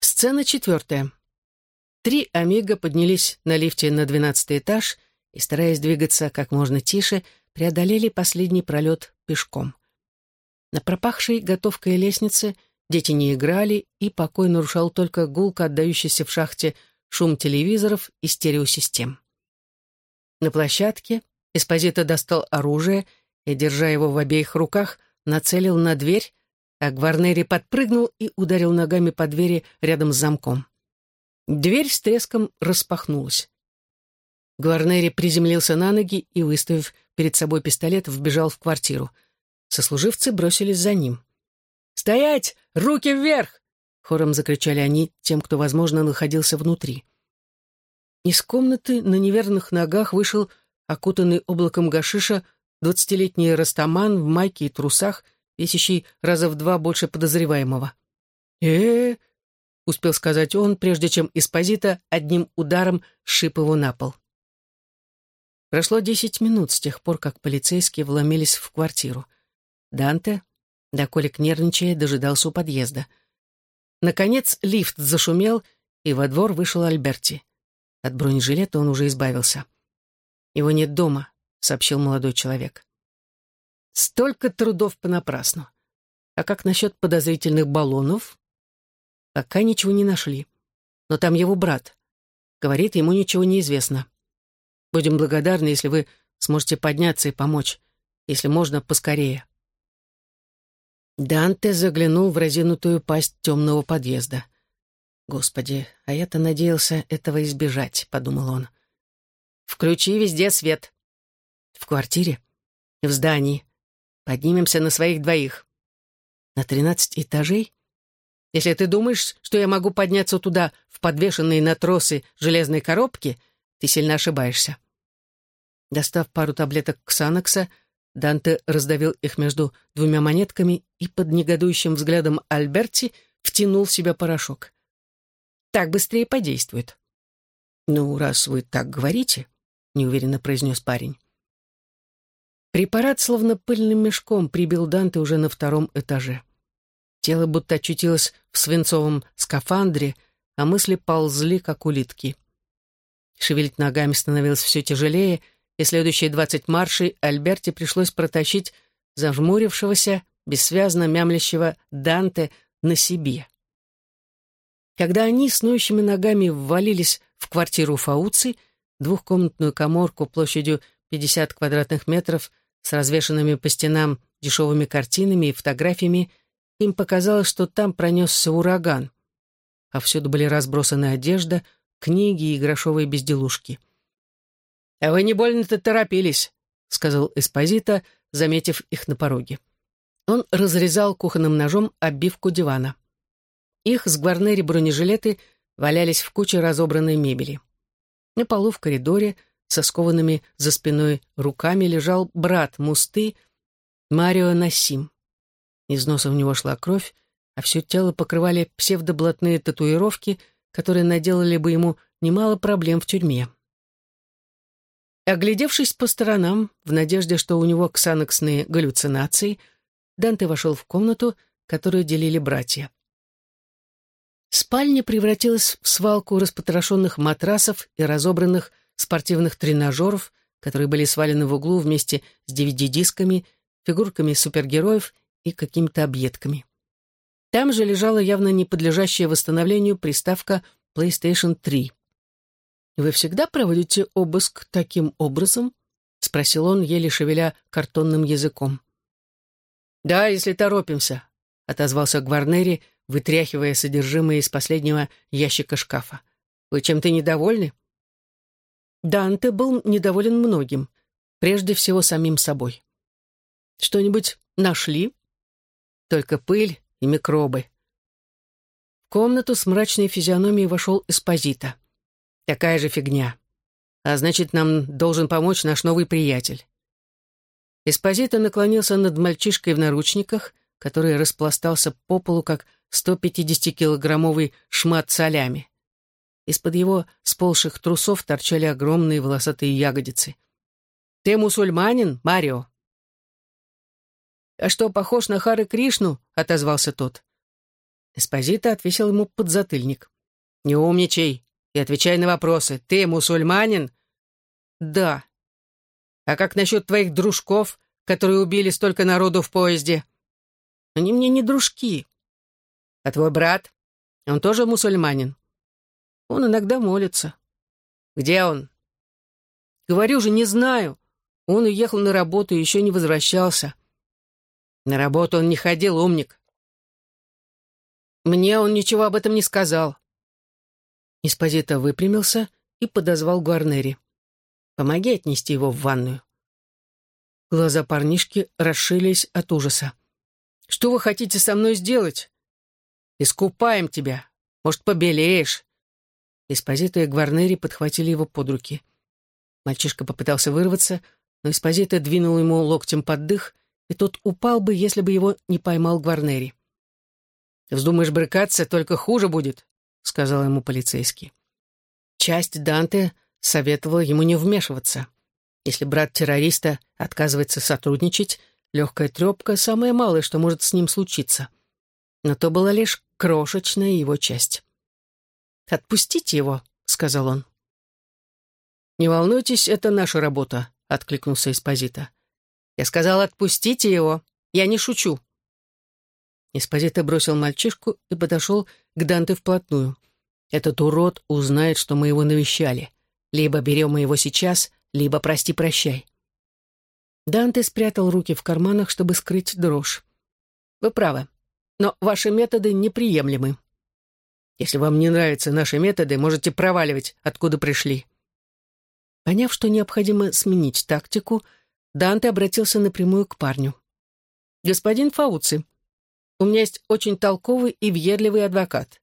Сцена четвертая. Три Амиго поднялись на лифте на двенадцатый этаж и, стараясь двигаться как можно тише, преодолели последний пролет пешком. На пропахшей готовкой лестнице дети не играли, и покой нарушал только гулко отдающийся в шахте шум телевизоров и стереосистем. На площадке Эспозито достал оружие и, держа его в обеих руках, нацелил на дверь, а Гварнери подпрыгнул и ударил ногами по двери рядом с замком. Дверь с треском распахнулась. Гварнери приземлился на ноги и, выставив перед собой пистолет, вбежал в квартиру. Сослуживцы бросились за ним. «Стоять! Руки вверх!» — хором закричали они тем, кто, возможно, находился внутри. Из комнаты на неверных ногах вышел окутанный облаком гашиша двадцатилетний растаман в майке и трусах, весящий раза в два больше подозреваемого. э, успел сказать он, прежде чем Эспозита одним ударом шип его на пол. Прошло десять минут с тех пор, как полицейские вломились в квартиру. Данте, доколик нервничая, дожидался у подъезда. Наконец лифт зашумел, и во двор вышел Альберти. От бронежилета он уже избавился. «Его нет дома», — сообщил молодой человек. «Столько трудов понапрасну. А как насчет подозрительных баллонов?» «Пока ничего не нашли. Но там его брат. Говорит, ему ничего не известно. Будем благодарны, если вы сможете подняться и помочь. Если можно, поскорее». Данте заглянул в разинутую пасть темного подъезда. «Господи, а я-то надеялся этого избежать», — подумал он. «Включи везде свет». «В квартире?» «В здании. Поднимемся на своих двоих». «На тринадцать этажей?» «Если ты думаешь, что я могу подняться туда в подвешенные на тросы железной коробки, ты сильно ошибаешься». Достав пару таблеток Ксанокса, Данте раздавил их между двумя монетками и под негодующим взглядом Альберти втянул в себя порошок. Так быстрее подействует. «Ну, раз вы так говорите», — неуверенно произнес парень. Препарат словно пыльным мешком прибил Данте уже на втором этаже. Тело будто очутилось в свинцовом скафандре, а мысли ползли, как улитки. Шевелить ногами становилось все тяжелее, и следующие двадцать маршей Альберте пришлось протащить зажмурившегося, бессвязно мямлящего Данте на себе. Когда они с ноющими ногами ввалились в квартиру Фауци, двухкомнатную коморку площадью 50 квадратных метров с развешанными по стенам дешевыми картинами и фотографиями, им показалось, что там пронесся ураган. Повсюду были разбросаны одежда, книги и грошовые безделушки. «А вы не больно-то торопились», — сказал Эспозита, заметив их на пороге. Он разрезал кухонным ножом обивку дивана. Их с Гварнери бронежилеты валялись в куче разобранной мебели. На полу в коридоре со скованными за спиной руками лежал брат Мусты Марио Насим. Из носа в него шла кровь, а все тело покрывали псевдоблатные татуировки, которые наделали бы ему немало проблем в тюрьме. Оглядевшись по сторонам, в надежде, что у него ксаноксные галлюцинации, Данте вошел в комнату, которую делили братья. Спальня превратилась в свалку распотрошенных матрасов и разобранных спортивных тренажеров, которые были свалены в углу вместе с DVD-дисками, фигурками супергероев и какими-то объедками. Там же лежала явно не подлежащая восстановлению приставка PlayStation 3. «Вы всегда проводите обыск таким образом?» — спросил он, еле шевеля картонным языком. «Да, если торопимся», — отозвался Гварнери, вытряхивая содержимое из последнего ящика шкафа. «Вы чем-то недовольны?» Данте был недоволен многим, прежде всего самим собой. «Что-нибудь нашли?» «Только пыль и микробы». В комнату с мрачной физиономией вошел Эспозита. «Такая же фигня. А значит, нам должен помочь наш новый приятель». Эспозита наклонился над мальчишкой в наручниках, который распластался по полу, как 150-килограммовый шмат солями. Из-под его сползших трусов торчали огромные волосатые ягодицы. «Ты мусульманин, Марио?» «А что, похож на Хары Кришну?» — отозвался тот. Эспозита отвесил ему подзатыльник. «Не умничай и отвечай на вопросы. Ты мусульманин?» «Да». «А как насчет твоих дружков, которые убили столько народу в поезде?» «Они мне не дружки». «А твой брат? Он тоже мусульманин?» «Он иногда молится». «Где он?» «Говорю же, не знаю. Он уехал на работу и еще не возвращался». «На работу он не ходил, умник. Мне он ничего об этом не сказал. Эспозито выпрямился и подозвал Гуарнери. «Помоги отнести его в ванную». Глаза парнишки расшились от ужаса. «Что вы хотите со мной сделать?» «Искупаем тебя. Может, побелеешь?» Эспозито и Гварнери подхватили его под руки. Мальчишка попытался вырваться, но Эспозито двинул ему локтем под дых, и тот упал бы, если бы его не поймал Гварнери. «Вздумаешь брыкаться, только хуже будет», — сказал ему полицейский. Часть Данте советовала ему не вмешиваться. Если брат террориста отказывается сотрудничать, легкая трепка — самое малое, что может с ним случиться. Но то была лишь крошечная его часть. «Отпустите его», — сказал он. «Не волнуйтесь, это наша работа», — откликнулся Эспозита. «Я сказал, отпустите его. Я не шучу». Эспозито бросил мальчишку и подошел к Данте вплотную. «Этот урод узнает, что мы его навещали. Либо берем мы его сейчас, либо прости-прощай». Данте спрятал руки в карманах, чтобы скрыть дрожь. «Вы правы, но ваши методы неприемлемы. Если вам не нравятся наши методы, можете проваливать, откуда пришли». Поняв, что необходимо сменить тактику, Данте обратился напрямую к парню. «Господин Фауци, у меня есть очень толковый и въедливый адвокат.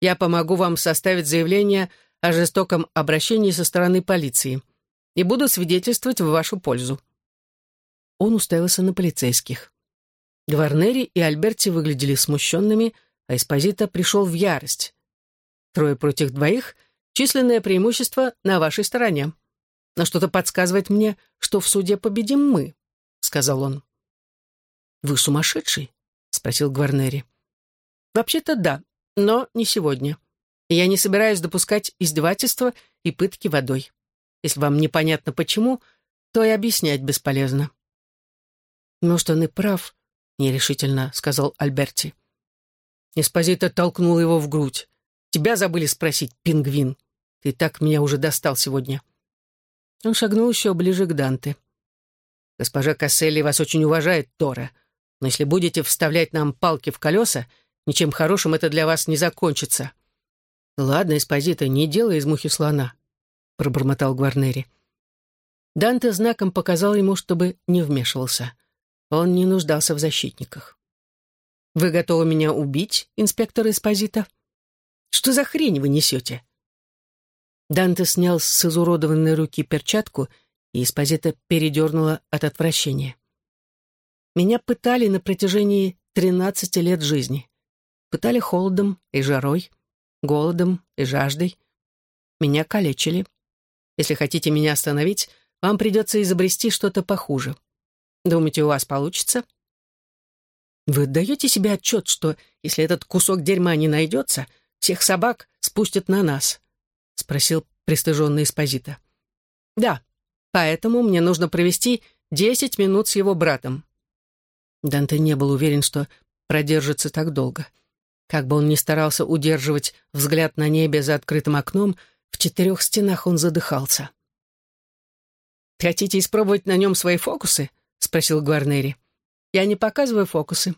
Я помогу вам составить заявление о жестоком обращении со стороны полиции и буду свидетельствовать в вашу пользу». Он уставился на полицейских. Гварнери и Альберти выглядели смущенными, а Эспозито пришел в ярость. Трое против двоих — численное преимущество на вашей стороне. Но что-то подсказывает мне, что в суде победим мы, — сказал он. «Вы сумасшедший?» — спросил Гварнери. «Вообще-то да, но не сегодня. Я не собираюсь допускать издевательства и пытки водой. Если вам непонятно почему, то и объяснять бесполезно». «Может, он и прав», — нерешительно сказал Альберти. Эспозито толкнул его в грудь. «Тебя забыли спросить, пингвин. Ты так меня уже достал сегодня». Он шагнул еще ближе к Данте. «Госпожа Касселли вас очень уважает, Тора. Но если будете вставлять нам палки в колеса, ничем хорошим это для вас не закончится». «Ладно, Эспозита, не делай из мухи слона», — пробормотал Гварнери. Данте знаком показал ему, чтобы не вмешивался. Он не нуждался в защитниках. «Вы готовы меня убить, инспектор Эспозита? Что за хрень вы несете?» Данте снял с изуродованной руки перчатку, и Эспозита передернула от отвращения. Меня пытали на протяжении 13 лет жизни. Пытали холодом и жарой, голодом и жаждой. Меня калечили. Если хотите меня остановить, вам придется изобрести что-то похуже. Думаете, у вас получится? Вы даете себе отчет, что если этот кусок дерьма не найдется, всех собак спустят на нас? Спросил пристыженный Эспозита. Да, поэтому мне нужно провести десять минут с его братом. Данте не был уверен, что продержится так долго. Как бы он ни старался удерживать взгляд на небе за открытым окном, в четырех стенах он задыхался. «Хотите испробовать на нем свои фокусы?» — спросил Гварнери. «Я не показываю фокусы.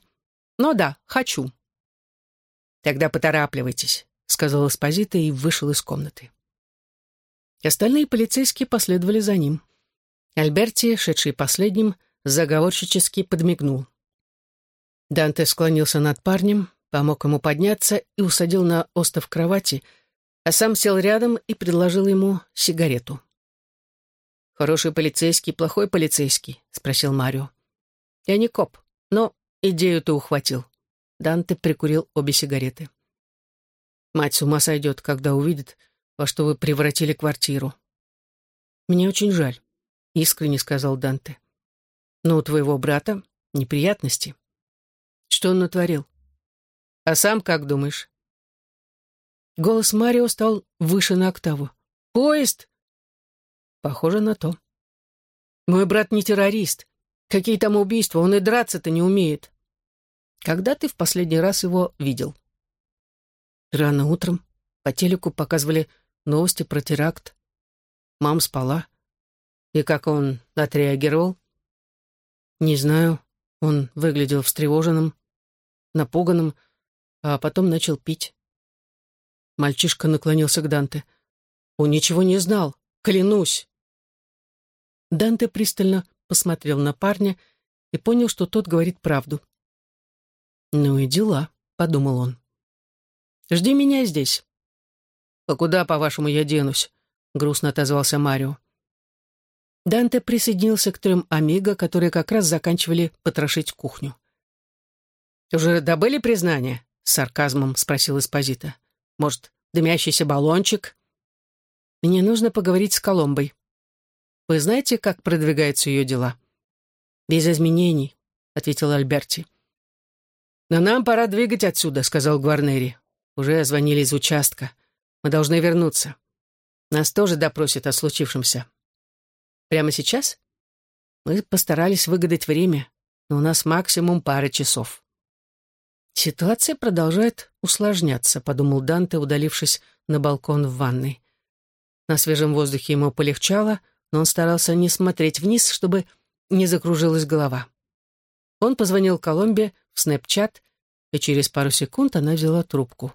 Но да, хочу». «Тогда поторапливайтесь», — сказал Эспозита и вышел из комнаты. Остальные полицейские последовали за ним. Альберти, шедший последним, — заговорщически подмигнул. Данте склонился над парнем, помог ему подняться и усадил на остов кровати, а сам сел рядом и предложил ему сигарету. «Хороший полицейский, плохой полицейский?» — спросил Марио. «Я не коп, но идею ты ухватил». Данте прикурил обе сигареты. «Мать с ума сойдет, когда увидит, во что вы превратили квартиру». «Мне очень жаль», — искренне сказал Данте. Но у твоего брата неприятности. Что он натворил? А сам как думаешь?» Голос Марио стал выше на октаву. «Поезд?» «Похоже на то. Мой брат не террорист. Какие там убийства, он и драться-то не умеет. Когда ты в последний раз его видел?» Рано утром по телеку показывали новости про теракт. Мам спала. И как он отреагировал? Не знаю. Он выглядел встревоженным, напуганным, а потом начал пить. Мальчишка наклонился к Данте. «Он ничего не знал, клянусь!» Данте пристально посмотрел на парня и понял, что тот говорит правду. «Ну и дела», — подумал он. «Жди меня здесь». «А куда, по-вашему, я денусь?» — грустно отозвался Марио. Данте присоединился к трем амиго, которые как раз заканчивали потрошить кухню. «Уже добыли признание?» — с сарказмом спросил Эспозита. «Может, дымящийся баллончик?» «Мне нужно поговорить с Коломбой. Вы знаете, как продвигаются ее дела?» «Без изменений», — ответил Альберти. «Но нам пора двигать отсюда», — сказал Гварнери. «Уже звонили из участка. Мы должны вернуться. Нас тоже допросят о случившемся». «Прямо сейчас?» «Мы постарались выгадать время, но у нас максимум пара часов». «Ситуация продолжает усложняться», — подумал Данте, удалившись на балкон в ванной. На свежем воздухе ему полегчало, но он старался не смотреть вниз, чтобы не закружилась голова. Он позвонил Коломбе в снэпчат, и через пару секунд она взяла трубку.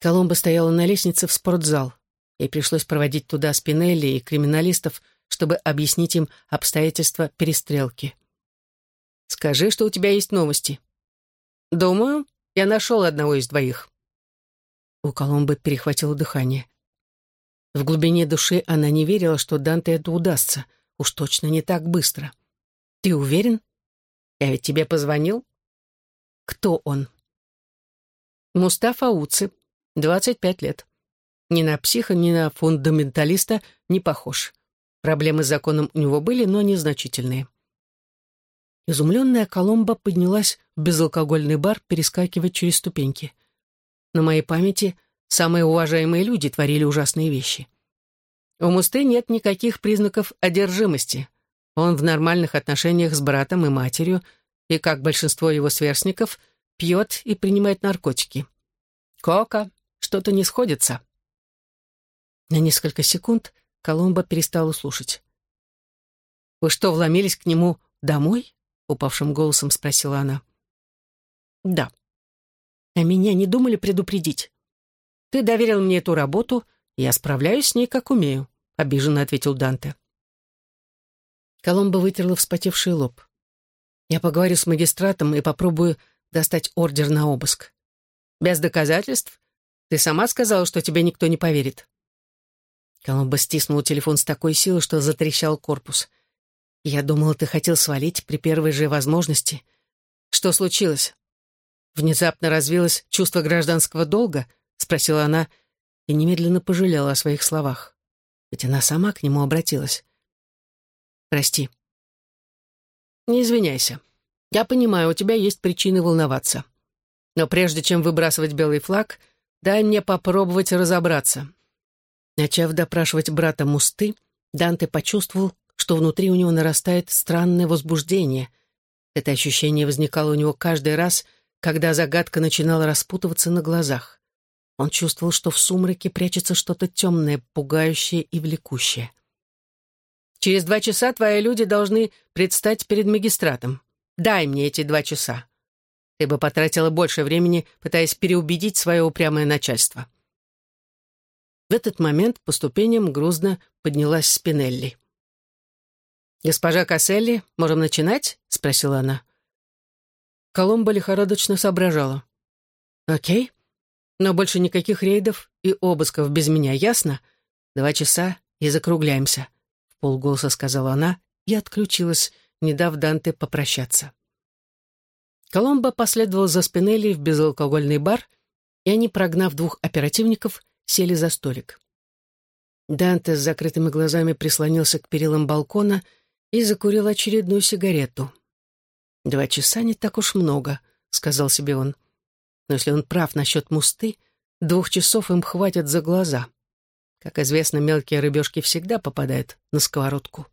Коломба стояла на лестнице в спортзал. Ей пришлось проводить туда Спинелли и криминалистов, чтобы объяснить им обстоятельства перестрелки. «Скажи, что у тебя есть новости». «Думаю, я нашел одного из двоих». У Коломбы перехватило дыхание. В глубине души она не верила, что Данте это удастся. Уж точно не так быстро. «Ты уверен? Я ведь тебе позвонил?» «Кто он?» «Мустафа Уци, 25 лет. Ни на психа, ни на фундаменталиста не похож. Проблемы с законом у него были, но незначительные». Изумленная Коломба поднялась в безалкогольный бар перескакивать через ступеньки. На моей памяти самые уважаемые люди творили ужасные вещи. У Мусты нет никаких признаков одержимости. Он в нормальных отношениях с братом и матерью, и, как большинство его сверстников, пьет и принимает наркотики. Кока, что-то не сходится. На несколько секунд Коломба перестала слушать. «Вы что, вломились к нему домой?» — упавшим голосом спросила она. «Да. А меня не думали предупредить. Ты доверил мне эту работу, я справляюсь с ней, как умею», — обиженно ответил Данте. Коломба вытерла вспотевший лоб. «Я поговорю с магистратом и попробую достать ордер на обыск. Без доказательств? Ты сама сказала, что тебе никто не поверит». Коломба стиснул телефон с такой силой, что затрещал корпус. «Я думала, ты хотел свалить при первой же возможности. Что случилось?» Внезапно развилось чувство гражданского долга, спросила она и немедленно пожалела о своих словах. Ведь она сама к нему обратилась. «Прости». «Не извиняйся. Я понимаю, у тебя есть причины волноваться. Но прежде чем выбрасывать белый флаг, дай мне попробовать разобраться». Начав допрашивать брата Мусты, Данте почувствовал, что внутри у него нарастает странное возбуждение. Это ощущение возникало у него каждый раз, когда загадка начинала распутываться на глазах. Он чувствовал, что в сумраке прячется что-то темное, пугающее и влекущее. «Через два часа твои люди должны предстать перед магистратом. Дай мне эти два часа. Ты бы потратила больше времени, пытаясь переубедить свое упрямое начальство». В этот момент по ступеням грузно поднялась Спинелли. «Госпожа Касселли, можем начинать?» — спросила она. Коломба лихорадочно соображала. «Окей, но больше никаких рейдов и обысков без меня, ясно? Два часа и закругляемся», — в полголоса сказала она и отключилась, не дав Данте попрощаться. Коломба последовал за Спинелли в безалкогольный бар, и они, прогнав двух оперативников, сели за столик. Данте с закрытыми глазами прислонился к перилам балкона и закурил очередную сигарету. Два часа не так уж много, — сказал себе он. «Но если он прав насчет мусты, двух часов им хватит за глаза. Как известно, мелкие рыбешки всегда попадают на сковородку».